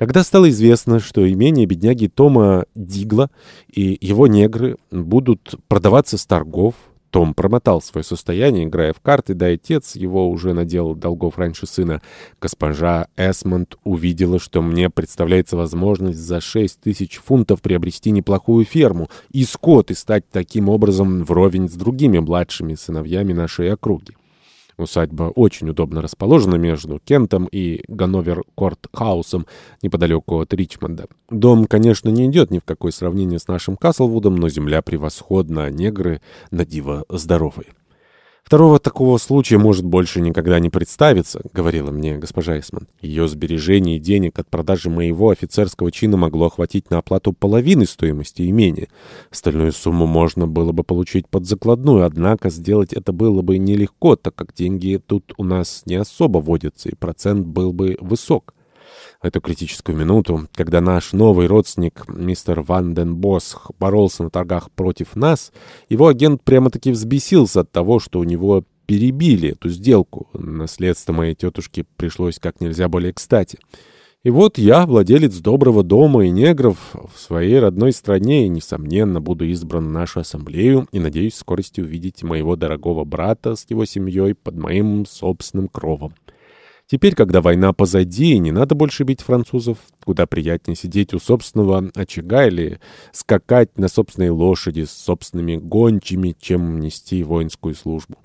Когда стало известно, что имение бедняги Тома Дигла и его негры будут продаваться с торгов, Том промотал свое состояние, играя в карты, да отец его уже наделал долгов раньше сына. Госпожа Эсмонд увидела, что мне представляется возможность за шесть тысяч фунтов приобрести неплохую ферму и скот и стать таким образом вровень с другими младшими сыновьями нашей округи. Усадьба очень удобно расположена между Кентом и Ганновер-Корт-хаусом неподалеку от Ричмонда. Дом, конечно, не идет ни в какое сравнение с нашим Каслвудом, но земля превосходна, а негры на диво здоровые. «Второго такого случая может больше никогда не представиться», — говорила мне госпожа Эсман. Ее сбережений денег от продажи моего офицерского чина могло охватить на оплату половины стоимости имения. Остальную сумму можно было бы получить под закладную, однако сделать это было бы нелегко, так как деньги тут у нас не особо водятся, и процент был бы высок. В эту критическую минуту, когда наш новый родственник, мистер Ванденбосх, боролся на торгах против нас, его агент прямо-таки взбесился от того, что у него перебили эту сделку. Наследство моей тетушки пришлось как нельзя более кстати. И вот я, владелец доброго дома и негров, в своей родной стране, и, несомненно, буду избран в нашу ассамблею и надеюсь в скорости увидеть моего дорогого брата с его семьей под моим собственным кровом. Теперь, когда война позади, не надо больше бить французов. Куда приятнее сидеть у собственного очага или скакать на собственной лошади с собственными гончими, чем нести воинскую службу.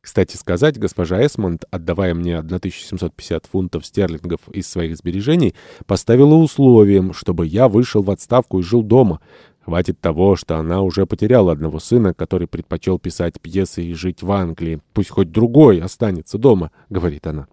Кстати сказать, госпожа Эсмонд, отдавая мне 1750 фунтов стерлингов из своих сбережений, поставила условием, чтобы я вышел в отставку и жил дома. Хватит того, что она уже потеряла одного сына, который предпочел писать пьесы и жить в Англии. Пусть хоть другой останется дома, — говорит она.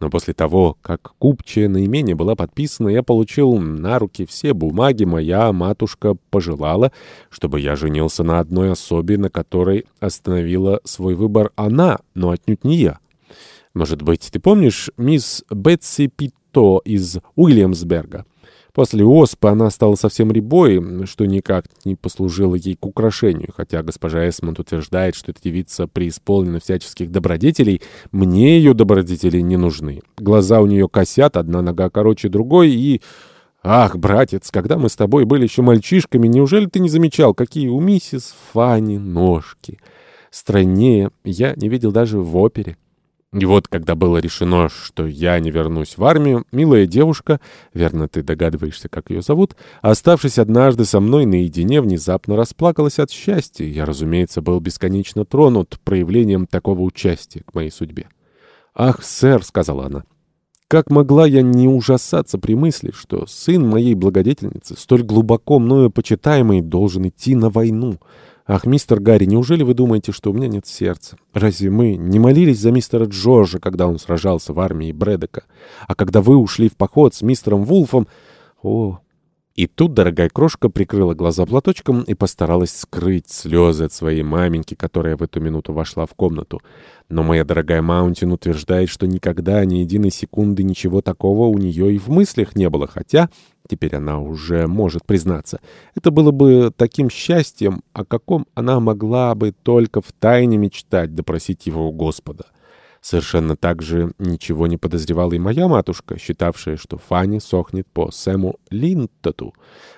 Но после того, как купчая наименее была подписана, я получил на руки все бумаги. Моя матушка пожелала, чтобы я женился на одной особе, на которой остановила свой выбор она, но отнюдь не я. Может быть, ты помнишь мисс Бетси Питто из Уильямсберга? После оспы она стала совсем рябой, что никак не послужило ей к украшению. Хотя госпожа Эсмонд утверждает, что эта девица преисполнена всяческих добродетелей, мне ее добродетели не нужны. Глаза у нее косят, одна нога короче другой и... «Ах, братец, когда мы с тобой были еще мальчишками, неужели ты не замечал, какие у миссис Фанни ножки? Страннее я не видел даже в опере». И вот, когда было решено, что я не вернусь в армию, милая девушка, верно ты догадываешься, как ее зовут, оставшись однажды со мной наедине, внезапно расплакалась от счастья. Я, разумеется, был бесконечно тронут проявлением такого участия к моей судьбе. «Ах, сэр», — сказала она, — «как могла я не ужасаться при мысли, что сын моей благодетельницы, столь глубоко мною почитаемый, должен идти на войну?» «Ах, мистер Гарри, неужели вы думаете, что у меня нет сердца? Разве мы не молились за мистера Джорджа, когда он сражался в армии Брэдека? А когда вы ушли в поход с мистером Вулфом... О, и тут дорогая крошка прикрыла глаза платочком и постаралась скрыть слезы от своей маменьки, которая в эту минуту вошла в комнату. Но моя дорогая Маунтин утверждает, что никогда ни единой секунды ничего такого у нее и в мыслях не было, хотя, теперь она уже может признаться, это было бы таким счастьем, о каком она могла бы только в тайне мечтать, допросить его у Господа. Совершенно так же ничего не подозревала и моя матушка, считавшая, что Фанни сохнет по Сэму Линтоту,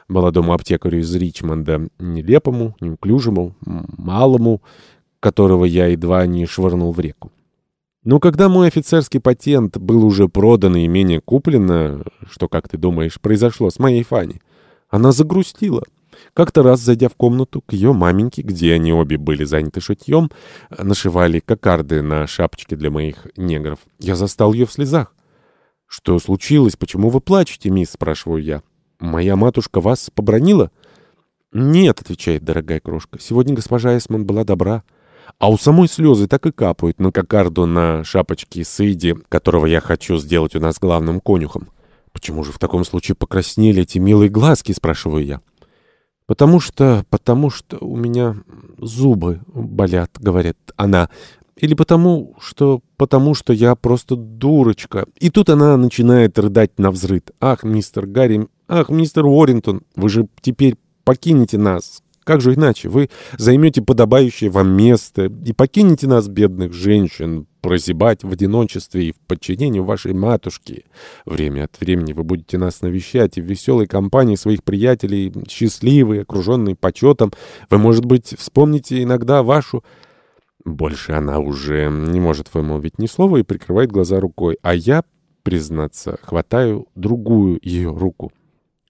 молодому аптекарю из Ричмонда, нелепому, неуклюжему, малому, которого я едва не швырнул в реку. Но когда мой офицерский патент был уже продан и имение куплено, что, как ты думаешь, произошло с моей Фанни, она загрустила. Как-то раз, зайдя в комнату к ее маменьке, где они обе были заняты шитьем, нашивали кокарды на шапочке для моих негров, я застал ее в слезах. «Что случилось? Почему вы плачете, мисс?» — спрашиваю я. «Моя матушка вас побронила?» «Нет», — отвечает дорогая крошка, — «сегодня госпожа Эсман была добра». А у самой слезы так и капают на кокарду на шапочке Сыди, которого я хочу сделать у нас главным конюхом. «Почему же в таком случае покраснели эти милые глазки?» — спрашиваю я. «Потому что... потому что у меня зубы болят», — говорит она. «Или потому что... потому что я просто дурочка». И тут она начинает рыдать на взрыд. «Ах, мистер Гарри... Ах, мистер Уоррингтон, вы же теперь покинете нас. Как же иначе? Вы займете подобающее вам место и покинете нас, бедных женщин, прозябать в одиночестве и в подчинении вашей матушки. Время от времени вы будете нас навещать и в веселой компании своих приятелей, счастливые, окруженные почетом. Вы, может быть, вспомните иногда вашу... Больше она уже не может вымолвить ни слова и прикрывает глаза рукой, а я, признаться, хватаю другую ее руку.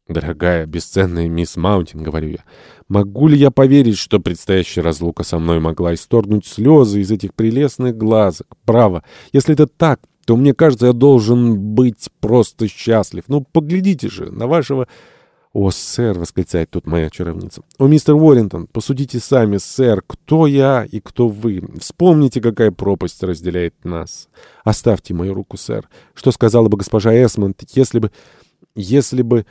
«Дорогая, бесценная мисс Маунтин», — говорю я, — «могу ли я поверить, что предстоящая разлука со мной могла исторгнуть слезы из этих прелестных глазок? Право, если это так, то мне кажется, я должен быть просто счастлив. Ну, поглядите же на вашего...» «О, сэр!» — восклицает тут моя чаровница. «О, мистер Уоррингтон, посудите сами, сэр, кто я и кто вы. Вспомните, какая пропасть разделяет нас. Оставьте мою руку, сэр. Что сказала бы госпожа Эсмонд, если бы... если бы...»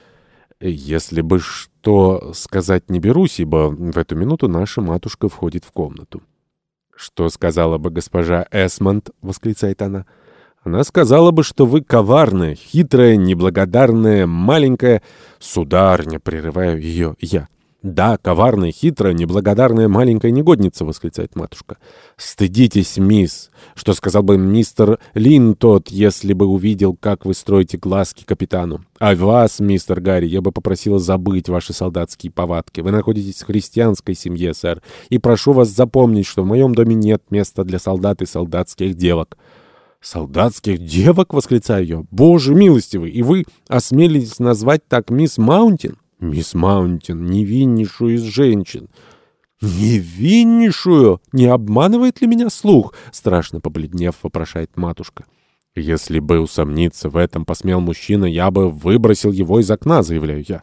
Если бы что сказать не берусь, ибо в эту минуту наша матушка входит в комнату. «Что сказала бы госпожа Эсмонд?» — восклицает она. «Она сказала бы, что вы коварная, хитрая, неблагодарная, маленькая...» «Сударыня!» — прерываю ее я. «Да, коварная, хитрая, неблагодарная маленькая негодница!» — восклицает матушка. «Стыдитесь, мисс! Что сказал бы мистер Линтот, если бы увидел, как вы строите глазки капитану? А вас, мистер Гарри, я бы попросила забыть ваши солдатские повадки. Вы находитесь в христианской семье, сэр, и прошу вас запомнить, что в моем доме нет места для солдат и солдатских девок». «Солдатских девок?» — восклицаю я. «Боже милостивый! И вы осмелитесь назвать так мисс Маунтин?» «Мисс Маунтин, невиннейшую из женщин». «Невиннейшую? Не обманывает ли меня слух?» Страшно побледнев, вопрошает матушка. «Если бы усомниться в этом посмел мужчина, я бы выбросил его из окна», заявляю я.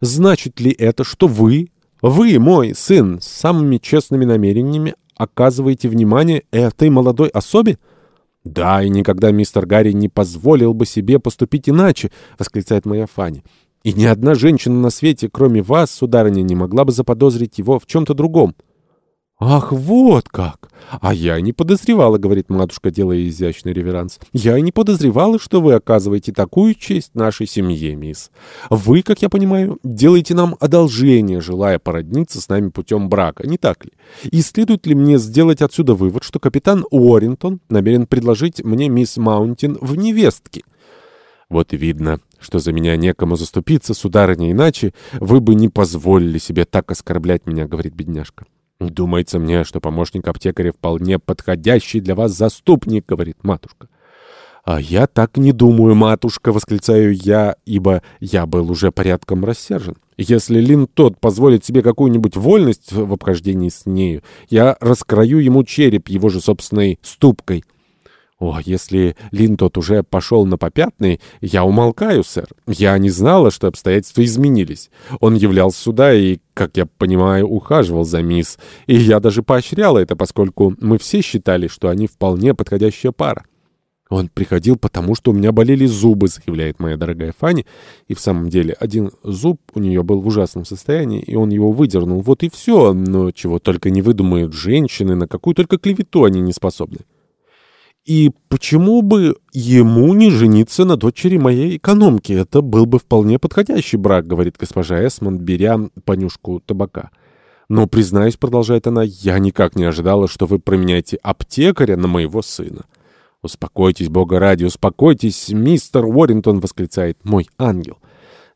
«Значит ли это, что вы, вы, мой сын, с самыми честными намерениями оказываете внимание этой молодой особе?» «Да, и никогда мистер Гарри не позволил бы себе поступить иначе», — восклицает моя Фанни. И ни одна женщина на свете, кроме вас, сударыня, не могла бы заподозрить его в чем-то другом. «Ах, вот как! А я не подозревала, — говорит матушка, делая изящный реверанс. Я и не подозревала, что вы оказываете такую честь нашей семье, мисс. Вы, как я понимаю, делаете нам одолжение, желая породниться с нами путем брака, не так ли? И следует ли мне сделать отсюда вывод, что капитан Уоррингтон намерен предложить мне мисс Маунтин в невестке?» Вот видно, что за меня некому заступиться, сударыня, иначе вы бы не позволили себе так оскорблять меня, — говорит бедняжка. Думается мне, что помощник аптекаря вполне подходящий для вас заступник, — говорит матушка. «А я так не думаю, матушка!» — восклицаю я, ибо я был уже порядком рассержен. «Если Лин тот позволит себе какую-нибудь вольность в обхождении с нею, я раскрою ему череп его же собственной ступкой». «О, если Лин тот уже пошел на попятный, я умолкаю, сэр. Я не знала, что обстоятельства изменились. Он являлся сюда и, как я понимаю, ухаживал за мисс. И я даже поощряла это, поскольку мы все считали, что они вполне подходящая пара. «Он приходил, потому что у меня болели зубы», — заявляет моя дорогая Фанни. И в самом деле один зуб у нее был в ужасном состоянии, и он его выдернул. Вот и все. Но чего только не выдумают женщины, на какую только клевету они не способны. И почему бы ему не жениться на дочери моей экономки? Это был бы вполне подходящий брак, говорит госпожа Эсмонд, беря понюшку табака. Но, признаюсь, продолжает она, я никак не ожидала, что вы променяете аптекаря на моего сына. «Успокойтесь, Бога ради, успокойтесь, мистер Уоррингтон!» — восклицает мой ангел.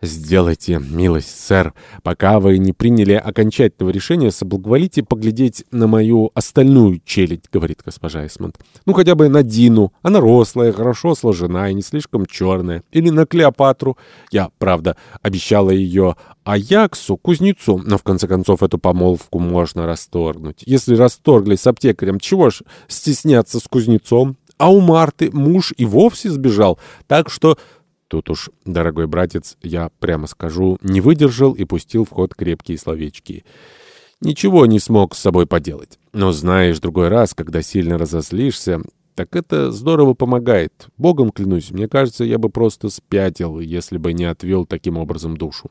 «Сделайте милость, сэр, пока вы не приняли окончательного решения, соблаговолите поглядеть на мою остальную челядь», — говорит госпожа Эсмонд. «Ну, хотя бы на Дину. Она рослая, хорошо сложена и не слишком черная. Или на Клеопатру. Я, правда, обещала ее Аяксу, кузнецу, но в конце концов эту помолвку можно расторгнуть. Если расторгли с аптекарем, чего ж стесняться с кузнецом? А у Марты муж и вовсе сбежал, так что...» Тут уж, дорогой братец, я прямо скажу, не выдержал и пустил в ход крепкие словечки. Ничего не смог с собой поделать. Но знаешь, другой раз, когда сильно разозлишься, так это здорово помогает. Богом клянусь, мне кажется, я бы просто спятил, если бы не отвел таким образом душу.